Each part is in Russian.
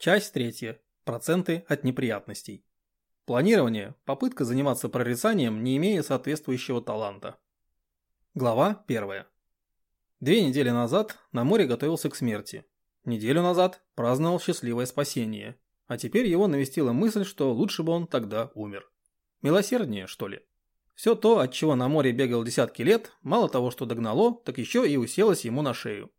Часть третья. Проценты от неприятностей. Планирование – попытка заниматься прорицанием, не имея соответствующего таланта. Глава первая. Две недели назад на море готовился к смерти. Неделю назад праздновал счастливое спасение. А теперь его навестила мысль, что лучше бы он тогда умер. Милосерднее, что ли? Все то, от чего на море бегал десятки лет, мало того, что догнало, так еще и уселось ему на шею.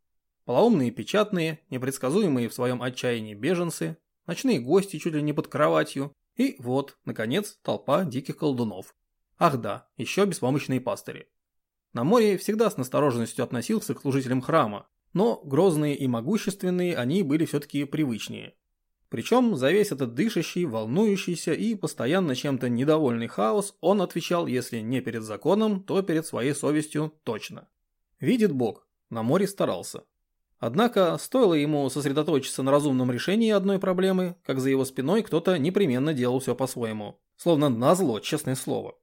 Полоумные печатные, непредсказуемые в своем отчаянии беженцы, ночные гости чуть ли не под кроватью, и вот, наконец, толпа диких колдунов. Ах да, еще беспомощные пастыри. На море всегда с настороженностью относился к служителям храма, но грозные и могущественные они были все-таки привычнее. Причем за весь этот дышащий, волнующийся и постоянно чем-то недовольный хаос он отвечал, если не перед законом, то перед своей совестью точно. Видит Бог, на море старался. Однако, стоило ему сосредоточиться на разумном решении одной проблемы, как за его спиной кто-то непременно делал все по-своему. Словно назло, честное слово.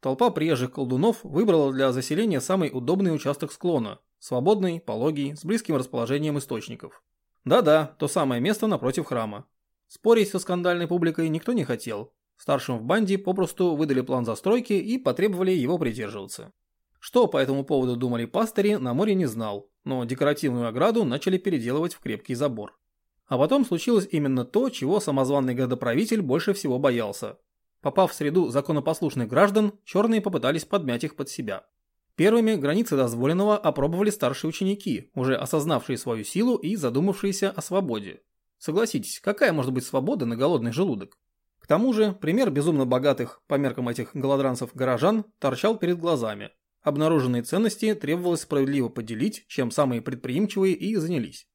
Толпа приезжих колдунов выбрала для заселения самый удобный участок склона, свободный, пологий, с близким расположением источников. Да-да, то самое место напротив храма. Спорить со скандальной публикой никто не хотел. Старшим в банде попросту выдали план застройки и потребовали его придерживаться. Что по этому поводу думали пастыри, на море не знал, но декоративную ограду начали переделывать в крепкий забор. А потом случилось именно то, чего самозванный градоправитель больше всего боялся. Попав в среду законопослушных граждан, черные попытались подмять их под себя. Первыми границы дозволенного опробовали старшие ученики, уже осознавшие свою силу и задумавшиеся о свободе. Согласитесь, какая может быть свобода на голодный желудок? К тому же, пример безумно богатых, по меркам этих голодранцев горожан, торчал перед глазами, Обнаруженные ценности требовалось справедливо поделить, чем самые предприимчивые и занялись.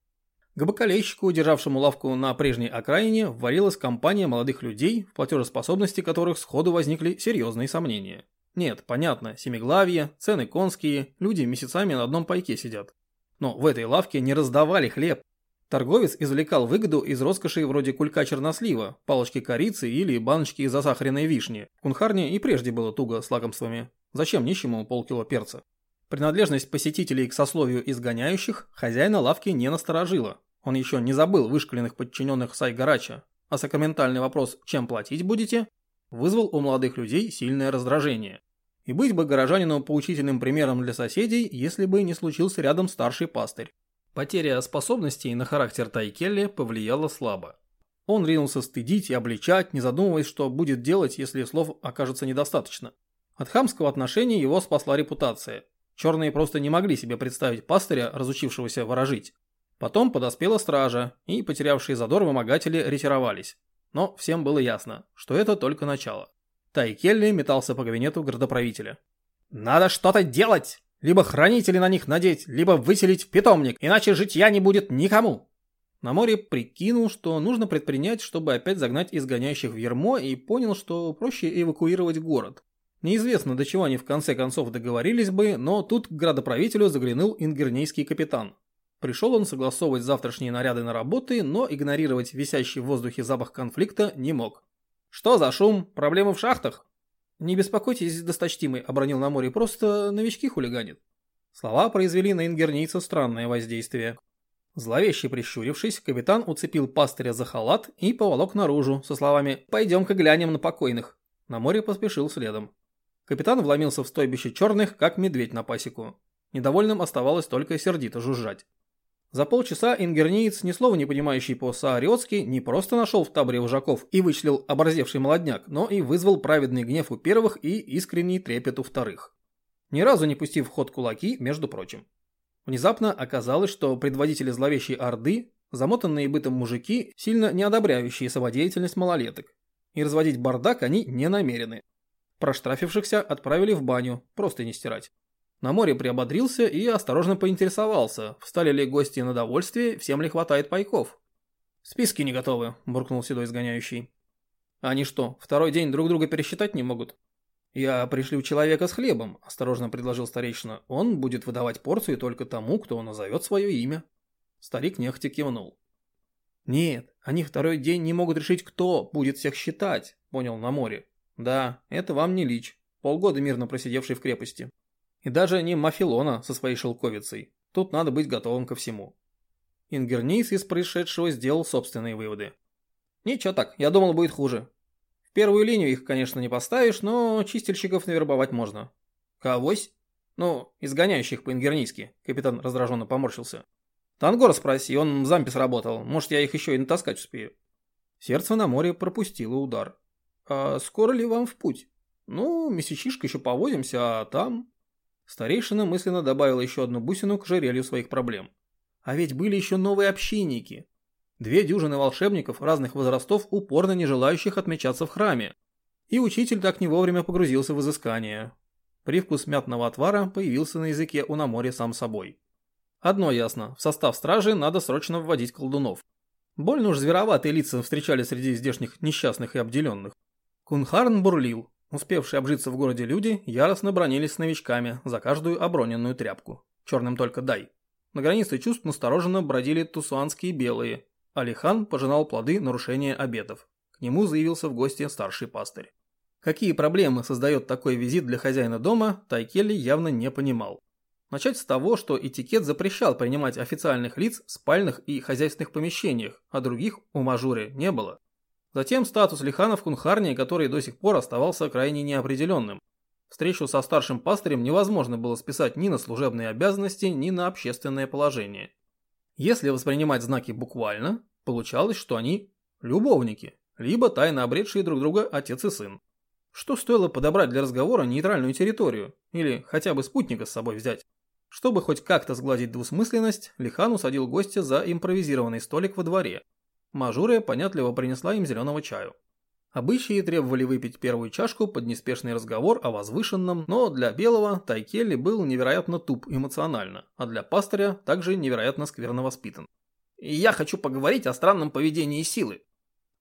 К бакалейщику, державшему лавку на прежней окраине, ввалилась компания молодых людей, в платежеспособности которых сходу возникли серьезные сомнения. Нет, понятно, семиглавье, цены конские, люди месяцами на одном пайке сидят. Но в этой лавке не раздавали хлеб. Торговец извлекал выгоду из роскоши вроде кулька чернослива, палочки корицы или баночки из засахаренной вишни. В кунхарне и прежде было туго с лакомствами. Зачем нищему полкило перца? Принадлежность посетителей к сословию изгоняющих хозяина лавки не насторожила. Он еще не забыл вышкаленных подчиненных Сайгарача, а сакраментальный вопрос «чем платить будете?» вызвал у молодых людей сильное раздражение. И быть бы горожанину поучительным примером для соседей, если бы не случился рядом старший пастырь. Потеря способностей на характер Тайкелли повлияла слабо. Он ринулся стыдить и обличать, не задумываясь, что будет делать, если слов окажется недостаточно. От хамского отношения его спасла репутация. Черные просто не могли себе представить пастыря, разучившегося ворожить. Потом подоспела стража, и потерявшие задор вымогатели ретировались. Но всем было ясно, что это только начало. Тай Келли метался по кабинету градоправителя. «Надо что-то делать! Либо хранители на них надеть, либо выселить в питомник, иначе житья не будет никому!» На море прикинул, что нужно предпринять, чтобы опять загнать изгоняющих в ермо, и понял, что проще эвакуировать город. Неизвестно, до чего они в конце концов договорились бы, но тут к градоправителю заглянул ингернейский капитан. Пришел он согласовывать завтрашние наряды на работы, но игнорировать висящий в воздухе запах конфликта не мог. «Что за шум? Проблемы в шахтах?» «Не беспокойтесь, досточтимый», — обронил на море, — «просто новички хулиганят». Слова произвели на ингернийца странное воздействие. Зловеще прищурившись, капитан уцепил пастыря за халат и поволок наружу со словами «Пойдем-ка глянем на покойных». На море поспешил следом. Капитан вломился в стойбище черных, как медведь на пасеку. Недовольным оставалось только сердито жужжать. За полчаса ингерниец, ни слова не понимающий по-саариотски, не просто нашел в таборе вожаков и вычислил оборзевший молодняк, но и вызвал праведный гнев у первых и искренний трепет у вторых. Ни разу не пустив в ход кулаки, между прочим. Внезапно оказалось, что предводители зловещей Орды, замотанные бытом мужики, сильно не одобряющие самодеятельность малолеток. И разводить бардак они не намерены. Проштрафившихся отправили в баню, просто не стирать. На море приободрился и осторожно поинтересовался, встали ли гости на довольствие, всем ли хватает пайков. «Списки не готовы», – буркнул седой изгоняющий. «Они что, второй день друг друга пересчитать не могут?» «Я пришлю человека с хлебом», – осторожно предложил старейшина. «Он будет выдавать порцию только тому, кто назовет свое имя». Старик нехотя кивнул. «Нет, они второй день не могут решить, кто будет всех считать», – понял на море. Да, это вам не лич, полгода мирно просидевший в крепости. И даже не Мафилона со своей шелковицей. Тут надо быть готовым ко всему. Ингернейс из происшедшего сделал собственные выводы. Ничего так, я думал, будет хуже. В первую линию их, конечно, не поставишь, но чистильщиков навербовать можно. Кавось? Ну, изгоняющих по-ингернийски, капитан раздраженно поморщился. Тангор спроси, он в зампе сработал, может, я их еще и натаскать успею. Сердце на море пропустило удар. А скоро ли вам в путь? Ну, месячишко еще повозимся, а там... Старейшина мысленно добавила еще одну бусину к жерелью своих проблем. А ведь были еще новые общинники. Две дюжины волшебников разных возрастов, упорно не желающих отмечаться в храме. И учитель так не вовремя погрузился в изыскание. Привкус мятного отвара появился на языке у Намори сам собой. Одно ясно, в состав стражи надо срочно вводить колдунов. Больно уж звероватые лица встречали среди здешних несчастных и обделенных. Кунхарн бурлил. Успевшие обжиться в городе люди яростно бронились с новичками за каждую оброненную тряпку. Черным только дай. На границе чувств настороженно бродили тусуанские белые. Алихан пожинал плоды нарушения обетов. К нему заявился в гости старший пастырь. Какие проблемы создает такой визит для хозяина дома, Тайкелли явно не понимал. Начать с того, что этикет запрещал принимать официальных лиц в спальных и хозяйственных помещениях, а других у Мажуре не было. Затем статус Лихана в Кунхарне, который до сих пор оставался крайне неопределенным. Встречу со старшим пастырем невозможно было списать ни на служебные обязанности, ни на общественное положение. Если воспринимать знаки буквально, получалось, что они любовники, либо тайно обретшие друг друга отец и сын. Что стоило подобрать для разговора нейтральную территорию, или хотя бы спутника с собой взять? Чтобы хоть как-то сгладить двусмысленность, Лихан усадил гостя за импровизированный столик во дворе. Мажуре понятливо принесла им зеленого чаю. Обычаи требовали выпить первую чашку под неспешный разговор о возвышенном, но для Белого Тайкелли был невероятно туп эмоционально, а для пастыря также невероятно скверно воспитан. И я хочу поговорить о странном поведении силы.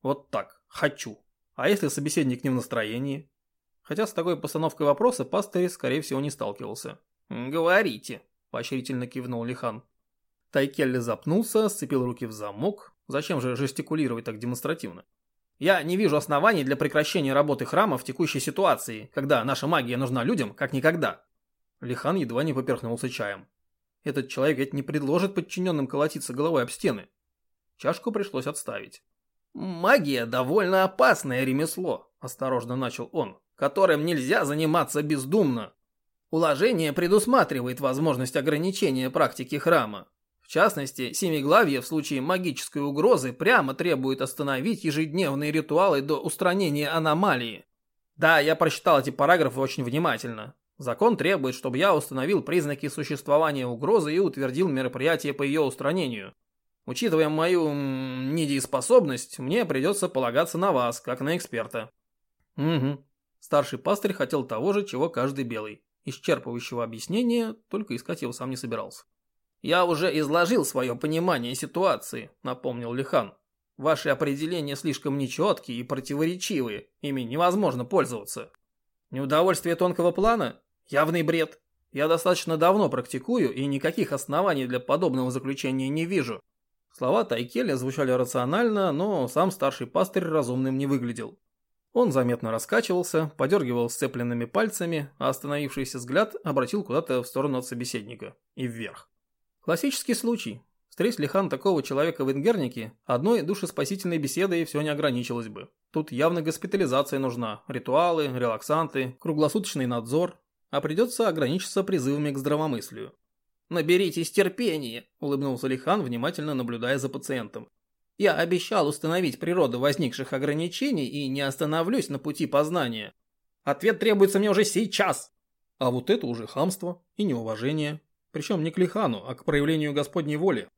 Вот так, хочу. А если собеседник не в настроении? Хотя с такой постановкой вопроса пастырь, скорее всего, не сталкивался. «Говорите», – поощрительно кивнул Лихан. Тайкелли запнулся, сцепил руки в замок. Зачем же жестикулировать так демонстративно? Я не вижу оснований для прекращения работы храма в текущей ситуации, когда наша магия нужна людям как никогда. Лихан едва не поперхнулся чаем. Этот человек ведь не предложит подчиненным колотиться головой об стены. Чашку пришлось отставить. «Магия – довольно опасное ремесло», – осторожно начал он, – «которым нельзя заниматься бездумно. Уложение предусматривает возможность ограничения практики храма. В частности, Семиглавье в случае магической угрозы прямо требует остановить ежедневные ритуалы до устранения аномалии. Да, я прочитал эти параграфы очень внимательно. Закон требует, чтобы я установил признаки существования угрозы и утвердил мероприятие по ее устранению. Учитывая мою недееспособность, мне придется полагаться на вас, как на эксперта. Угу. Старший пастырь хотел того же, чего каждый белый. Исчерпывающего объяснения, только искать его сам не собирался. «Я уже изложил свое понимание ситуации», — напомнил Лихан. «Ваши определения слишком нечеткие и противоречивые, ими невозможно пользоваться. Неудовольствие тонкого плана? Явный бред. Я достаточно давно практикую и никаких оснований для подобного заключения не вижу». Слова Тайкеля звучали рационально, но сам старший пастырь разумным не выглядел. Он заметно раскачивался, подергивал сцепленными пальцами, а остановившийся взгляд обратил куда-то в сторону от собеседника и вверх. Классический случай. Встреть Лихан такого человека в Ингернике, одной душеспасительной беседой все не ограничилось бы. Тут явно госпитализация нужна, ритуалы, релаксанты, круглосуточный надзор, а придется ограничиться призывами к здравомыслию. «Наберитесь терпения», – улыбнулся Лихан, внимательно наблюдая за пациентом. «Я обещал установить природу возникших ограничений и не остановлюсь на пути познания. Ответ требуется мне уже сейчас». А вот это уже хамство и неуважение. Причем не к Лихану, а к проявлению Господней воли.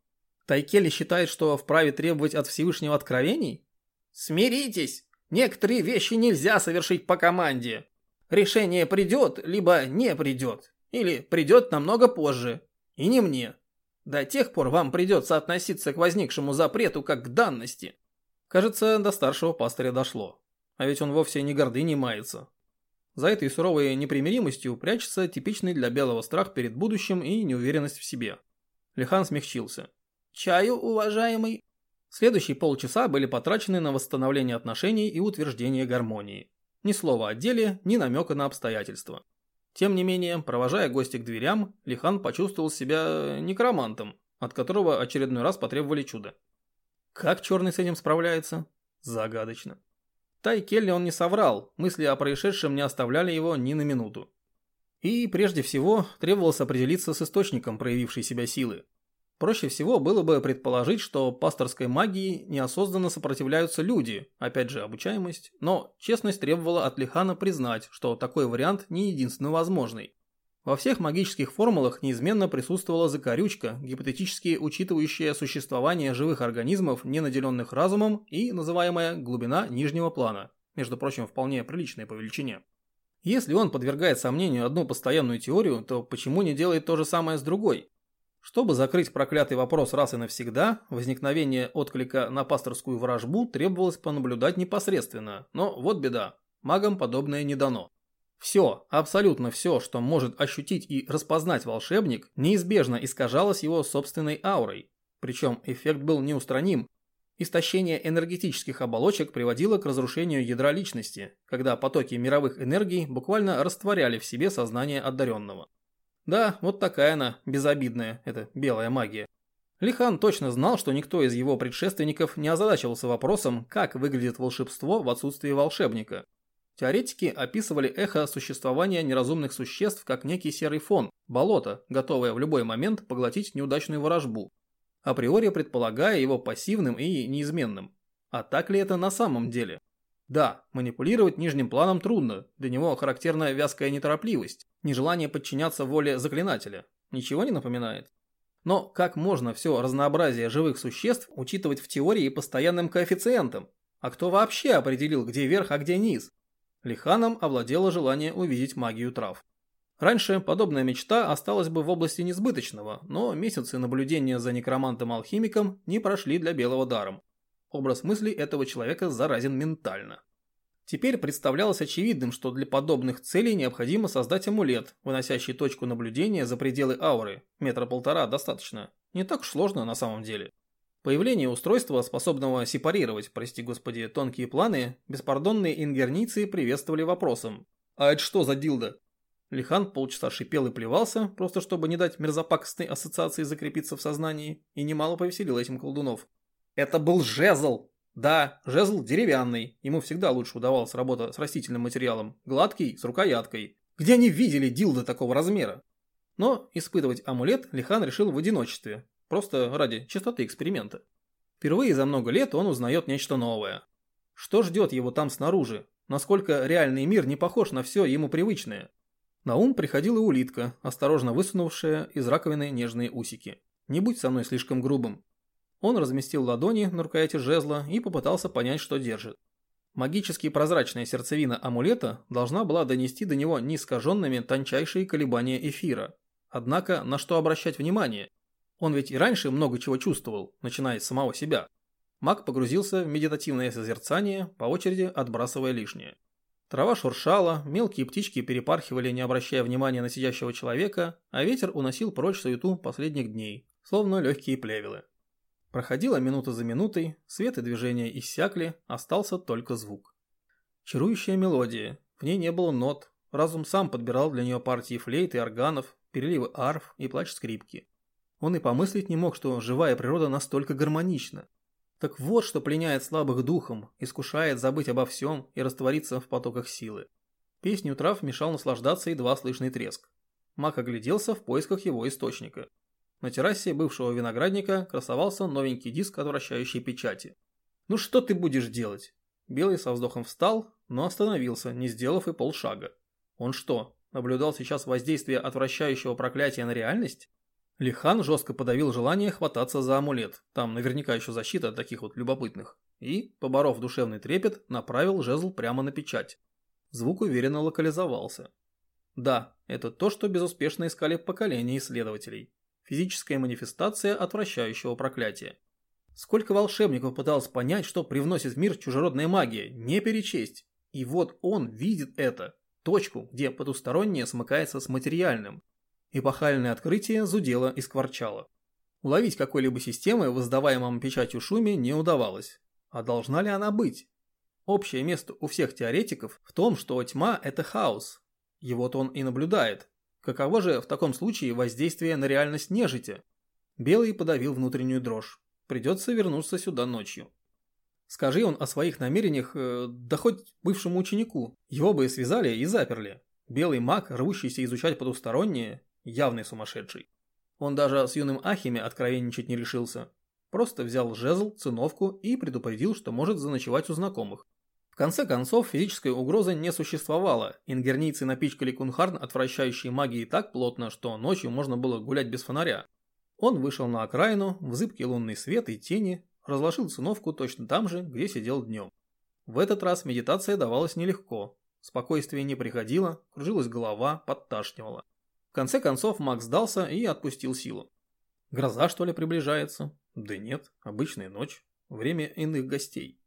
Тайкели считает, что вправе требовать от Всевышнего откровений? Смиритесь! Некоторые вещи нельзя совершить по команде. Решение придет, либо не придет. Или придет намного позже. И не мне. До тех пор вам придется относиться к возникшему запрету как к данности. Кажется, до старшего пастыря дошло. А ведь он вовсе не гордыней мается. За этой суровой непримиримостью прячется типичный для белого страх перед будущим и неуверенность в себе. Лихан смягчился. «Чаю, уважаемый?» Следующие полчаса были потрачены на восстановление отношений и утверждение гармонии. Ни слова о деле, ни намека на обстоятельства. Тем не менее, провожая гостя к дверям, Лихан почувствовал себя некромантом, от которого очередной раз потребовали чуда. Как Черный с этим справляется? Загадочно. Тай Келли он не соврал, мысли о происшедшем не оставляли его ни на минуту. И прежде всего требовалось определиться с источником проявившей себя силы. Проще всего было бы предположить, что пасторской магии неосознанно сопротивляются люди, опять же обучаемость, но честность требовала от Лихана признать, что такой вариант не единственно возможный. Во всех магических формулах неизменно присутствовала закорючка, гипотетически учитывающая существование живых организмов, не наделенных разумом, и называемая глубина нижнего плана, между прочим, вполне приличная по величине. Если он подвергает сомнению одну постоянную теорию, то почему не делает то же самое с другой? Чтобы закрыть проклятый вопрос раз и навсегда, возникновение отклика на пасторскую вражбу требовалось понаблюдать непосредственно, но вот беда, магам подобное не дано. Все, абсолютно все, что может ощутить и распознать волшебник, неизбежно искажалось его собственной аурой. Причем эффект был неустраним. Истощение энергетических оболочек приводило к разрушению ядра личности, когда потоки мировых энергий буквально растворяли в себе сознание одаренного. Да, вот такая она, безобидная, эта белая магия. Лихан точно знал, что никто из его предшественников не озадачивался вопросом, как выглядит волшебство в отсутствии волшебника. Теоретики описывали эхо существования неразумных существ как некий серый фон, болото, готовое в любой момент поглотить неудачную ворожбу, априори предполагая его пассивным и неизменным. А так ли это на самом деле? Да, манипулировать нижним планом трудно, для него характерна вязкая неторопливость, нежелание подчиняться воле заклинателя. Ничего не напоминает? Но как можно все разнообразие живых существ учитывать в теории постоянным коэффициентом? А кто вообще определил, где верх, а где низ? Лиханом овладело желание увидеть магию трав. Раньше подобная мечта осталась бы в области несбыточного, но месяцы наблюдения за некромантом-алхимиком не прошли для белого даром. Образ мыслей этого человека заразен ментально. Теперь представлялось очевидным, что для подобных целей необходимо создать амулет, выносящий точку наблюдения за пределы ауры. Метра полтора достаточно. Не так сложно на самом деле. Появление устройства, способного сепарировать, прости господи, тонкие планы, беспардонные ингерницы приветствовали вопросом. «А это что за дилда?» Лихан полчаса шипел и плевался, просто чтобы не дать мерзопакостной ассоциации закрепиться в сознании, и немало повеселил этим колдунов. «Это был жезл!» Да, жезл деревянный, ему всегда лучше удавалась работа с растительным материалом, гладкий, с рукояткой. Где они видели дилда такого размера? Но испытывать амулет Лихан решил в одиночестве, Просто ради чистоты эксперимента. Впервые за много лет он узнает нечто новое. Что ждет его там снаружи? Насколько реальный мир не похож на все ему привычное? На ум приходила улитка, осторожно высунувшая из раковины нежные усики. Не будь со мной слишком грубым. Он разместил ладони на рукояти жезла и попытался понять, что держит. Магически прозрачная сердцевина амулета должна была донести до него неискаженными тончайшие колебания эфира. Однако на что обращать внимание? Он ведь и раньше много чего чувствовал, начиная с самого себя. Маг погрузился в медитативное созерцание, по очереди отбрасывая лишнее. Трава шуршала, мелкие птички перепархивали, не обращая внимания на сидящего человека, а ветер уносил прочь суету последних дней, словно легкие плевелы. Проходила минута за минутой, свет и движения иссякли, остался только звук. Чарующая мелодия, в ней не было нот, разум сам подбирал для нее партии флейт и органов, переливы арф и плач скрипки. Он и помыслить не мог, что живая природа настолько гармонична. Так вот, что пленяет слабых духом, искушает забыть обо всем и раствориться в потоках силы. Песню трав мешал наслаждаться едва слышный треск. Мак огляделся в поисках его источника. На террасе бывшего виноградника красовался новенький диск от вращающей печати. «Ну что ты будешь делать?» Белый со вздохом встал, но остановился, не сделав и полшага. Он что, наблюдал сейчас воздействие отвращающего проклятия на реальность? Лихан жестко подавил желание хвататься за амулет, там наверняка еще защита от таких вот любопытных, и, поборов душевный трепет, направил жезл прямо на печать. Звук уверенно локализовался. Да, это то, что безуспешно искали поколения исследователей. Физическая манифестация отвращающего проклятия. Сколько волшебников пыталось понять, что привносит в мир чужеродная магия, не перечесть. И вот он видит это, точку, где потустороннее смыкается с материальным, Эпохальное открытие зудело и скворчало. Уловить какой-либо системы в издаваемом печатью шуме не удавалось. А должна ли она быть? Общее место у всех теоретиков в том, что тьма – это хаос. Его-то он и наблюдает. Каково же в таком случае воздействие на реальность нежити? Белый подавил внутреннюю дрожь. Придется вернуться сюда ночью. Скажи он о своих намерениях, э, да хоть бывшему ученику, его бы связали и заперли. Белый маг, рвущийся изучать потустороннее, явный сумасшедший. Он даже с юным Ахиме откровенничать не решился. Просто взял жезл, циновку и предупредил, что может заночевать у знакомых. В конце концов, физической угрозы не существовало. Ингернийцы напичкали Кунхарн отвращающей магией так плотно, что ночью можно было гулять без фонаря. Он вышел на окраину, в зыбкий лунный свет и тени, разложил циновку точно там же, где сидел днем. В этот раз медитация давалась нелегко. Спокойствие не приходило, кружилась голова, подташнивала. В конце концов Макс сдался и отпустил силу. Гроза, что ли, приближается? Да нет, обычная ночь, время иных гостей.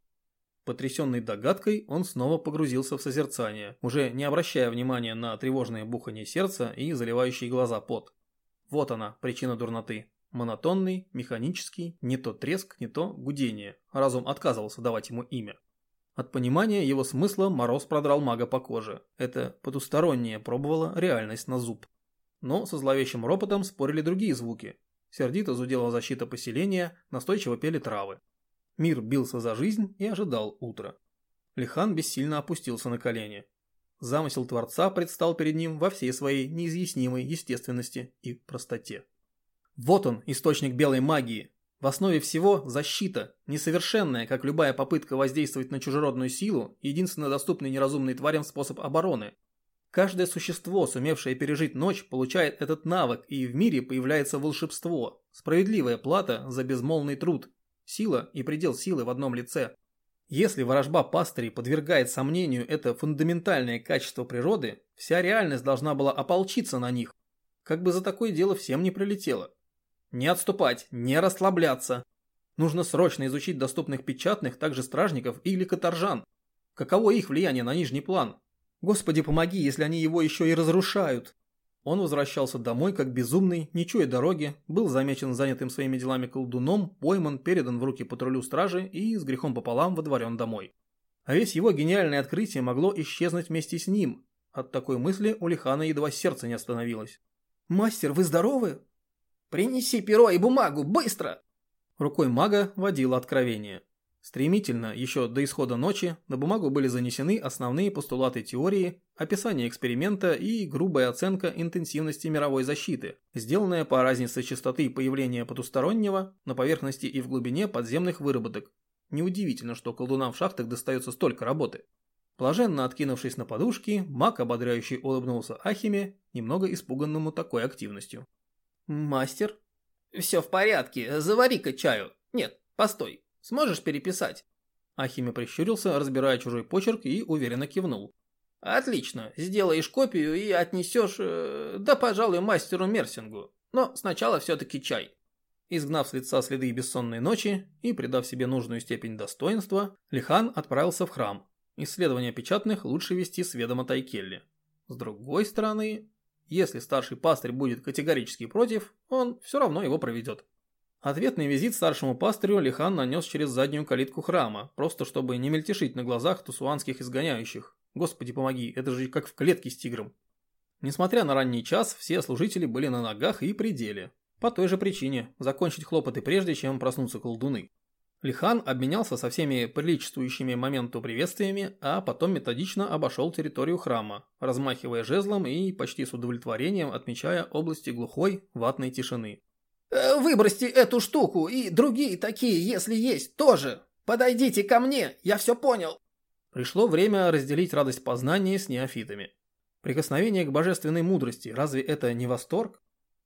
Потрясенный догадкой, он снова погрузился в созерцание, уже не обращая внимания на тревожное бухание сердца и заливающие глаза пот. Вот она, причина дурноты. Монотонный, механический, не то треск, не то гудение. Разум отказывался давать ему имя. От понимания его смысла мороз продрал мага по коже. Это потустороннее пробовало реальность на зуб. Но со зловещим ропотом спорили другие звуки. Сердито зудела защита поселения, настойчиво пели травы. Мир бился за жизнь и ожидал утра. Лихан бессильно опустился на колени. Замысел Творца предстал перед ним во всей своей неизъяснимой естественности и простоте. Вот он, источник белой магии. В основе всего защита, несовершенная, как любая попытка воздействовать на чужеродную силу, единственно доступный неразумной тварям способ обороны. Каждое существо, сумевшее пережить ночь, получает этот навык, и в мире появляется волшебство, справедливая плата за безмолвный труд, сила и предел силы в одном лице. Если ворожба пастырей подвергает сомнению это фундаментальное качество природы, вся реальность должна была ополчиться на них. Как бы за такое дело всем не прилетело. Не отступать, не расслабляться. Нужно срочно изучить доступных печатных, также стражников или каторжан. Каково их влияние на нижний план? Господи, помоги, если они его еще и разрушают. Он возвращался домой как безумный, не чуя дороги, был замечен занятым своими делами колдуном, пойман, передан в руки патрулю стражи и с грехом пополам водворен домой. А весь его гениальное открытие могло исчезнуть вместе с ним. От такой мысли у Лихана едва сердце не остановилось. «Мастер, вы здоровы?» «Принеси перо и бумагу, быстро!» Рукой мага водила откровение. Стремительно, еще до исхода ночи, на бумагу были занесены основные постулаты теории, описание эксперимента и грубая оценка интенсивности мировой защиты, сделанная по разнице частоты появления потустороннего на поверхности и в глубине подземных выработок. Неудивительно, что колдунам в шахтах достается столько работы. Блаженно откинувшись на подушки, маг ободряюще улыбнулся Ахиме, немного испуганному такой активностью. «Мастер?» «Все в порядке, завари-ка чаю. Нет, постой, сможешь переписать?» Ахиме прищурился, разбирая чужой почерк и уверенно кивнул. «Отлично, сделаешь копию и отнесешь, э, да, пожалуй, мастеру Мерсингу. Но сначала все-таки чай». Изгнав с лица следы бессонной ночи и придав себе нужную степень достоинства, Лихан отправился в храм. Исследования печатных лучше вести с ведома Тайкелли. С другой стороны, если старший пастырь будет категорически против, он все равно его проведет. Ответный визит старшему пастырю Лихан нанес через заднюю калитку храма, просто чтобы не мельтешить на глазах тусуанских изгоняющих. Господи помоги, это же как в клетке с тигром. Несмотря на ранний час, все служители были на ногах и пределе. По той же причине – закончить хлопоты прежде, чем проснутся колдуны. Лихан обменялся со всеми приличествующими моменту приветствиями, а потом методично обошел территорию храма, размахивая жезлом и почти с удовлетворением отмечая области глухой, ватной тишины. «Э, «Выбросьте эту штуку и другие такие, если есть, тоже. Подойдите ко мне, я все понял». Пришло время разделить радость познания с неофитами. Прикосновение к божественной мудрости, разве это не восторг?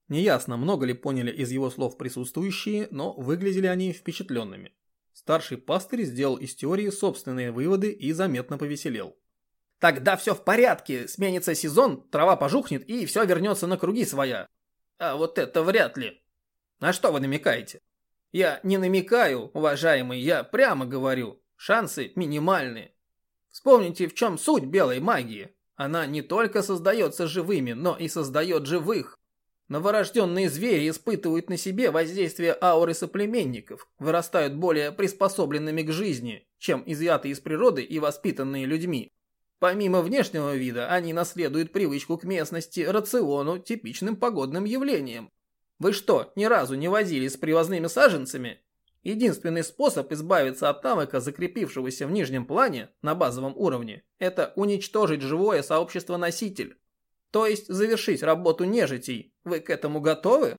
Неясно, много ли поняли из его слов присутствующие, но выглядели они впечатленными. Старший пастырь сделал из теории собственные выводы и заметно повеселел. Тогда все в порядке, сменится сезон, трава пожухнет и все вернется на круги своя. А вот это вряд ли. На что вы намекаете? Я не намекаю, уважаемый, я прямо говорю. Шансы минимальные. Вспомните, в чем суть белой магии. Она не только создается живыми, но и создает живых. Новорожденные звери испытывают на себе воздействие ауры соплеменников, вырастают более приспособленными к жизни, чем изъятые из природы и воспитанные людьми. Помимо внешнего вида, они наследуют привычку к местности, рациону, типичным погодным явлениям. Вы что, ни разу не возились с привозными саженцами? Единственный способ избавиться от навыка, закрепившегося в нижнем плане на базовом уровне, это уничтожить живое сообщество-носитель. То есть завершить работу нежитей. Вы к этому готовы?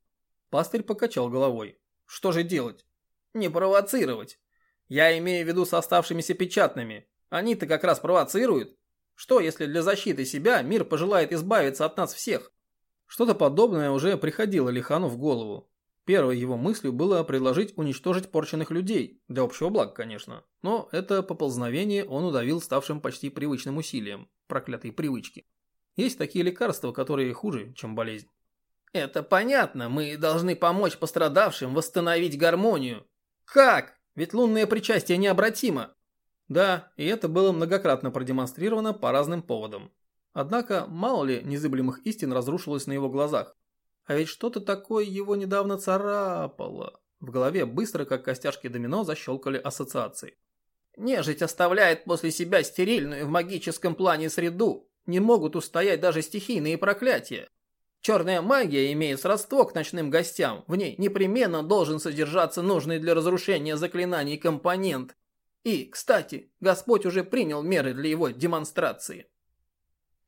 Пастырь покачал головой. Что же делать? Не провоцировать. Я имею в виду с оставшимися печатными. Они-то как раз провоцируют. Что, если для защиты себя мир пожелает избавиться от нас всех? Что-то подобное уже приходило Лихану в голову. Первой его мыслью было предложить уничтожить порченных людей, для общего блага, конечно. Но это поползновение он удавил ставшим почти привычным усилием, проклятой привычки. Есть такие лекарства, которые хуже, чем болезнь. Это понятно, мы должны помочь пострадавшим восстановить гармонию. Как? Ведь лунное причастие необратимо. Да, и это было многократно продемонстрировано по разным поводам. Однако, мало ли незыблемых истин разрушилось на его глазах. А ведь что-то такое его недавно царапало. В голове быстро, как костяшки домино, защелкали ассоциации. Нежить оставляет после себя стерильную в магическом плане среду. Не могут устоять даже стихийные проклятия. Черная магия имеет сродство к ночным гостям. В ней непременно должен содержаться нужный для разрушения заклинаний компонент. И, кстати, Господь уже принял меры для его демонстрации.